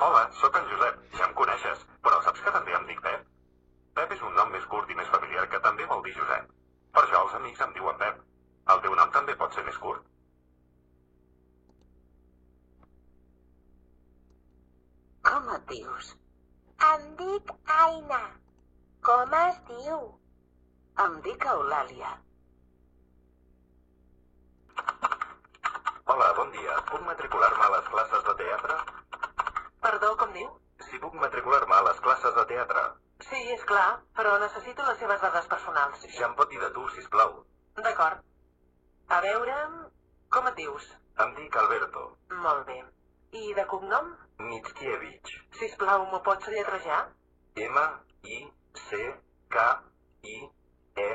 Hola, sóc en Josep. Ja em coneixes, però saps que també em dic Pep? Pep és un nom més curt i més familiar que també vol dir Josep. Per això els amics em diuen Pep. El teu nom també pot ser més curt? Com et dius? Em dic Aina. Com es diu? Em dic Eulàlia. Perdó, com diu? Si puc matricular-me a les classes de teatre. Sí, és clar, però necessito les seves dades personals. Ja em pot dir de tu, sisplau. D'acord. A veure, com et dius? Em dic Alberto. Molt bé. I de cognom? Mickiewicz. Sisplau, m'ho pots lletrejar? M, I, C, K, I, E,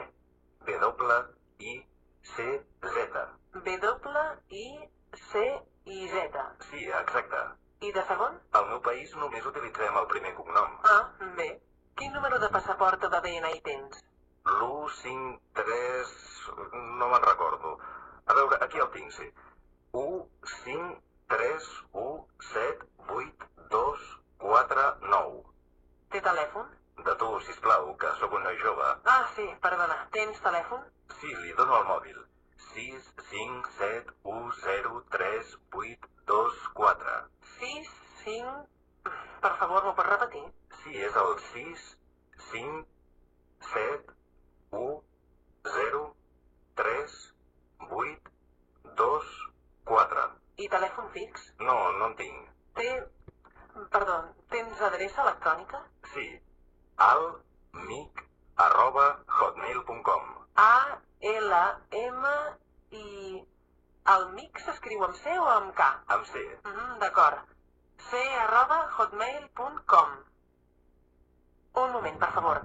W, I, C, Z. W, I, C, I, Z. Sí, exacte. I de segon? Al meu país només utilitzem el primer cognom. Ah, bé. Quin número de passaport o de DNI tens? L'1, 5, 3... no me'n recordo. A veure, aquí el tinc, sí. 1, 5, 3, 1, 7, 8, 2, 4, 9. Té telèfon? De tu, sisplau, que sóc un noi jove. Ah, sí, perdona. Tens telèfon? Sí, li dono el mòbil. 6, 5, 7, 1, 0, 3, 8, 2, 4. 6, 5... Per favor, m'ho pots repetir? Sí, és el 6, 5, 7, 1, 0, 3, 8, 2, 4. I telèfon fix? No, no en tinc. Té... Perdó, tens adreça electrònica? Sí, al mic arroba hotmail.com. A, L, M, i... El mic s'escriu amb C o amb K? Amb C. Mm, D'acord. C arroba hotmail.com Un moment, per favor.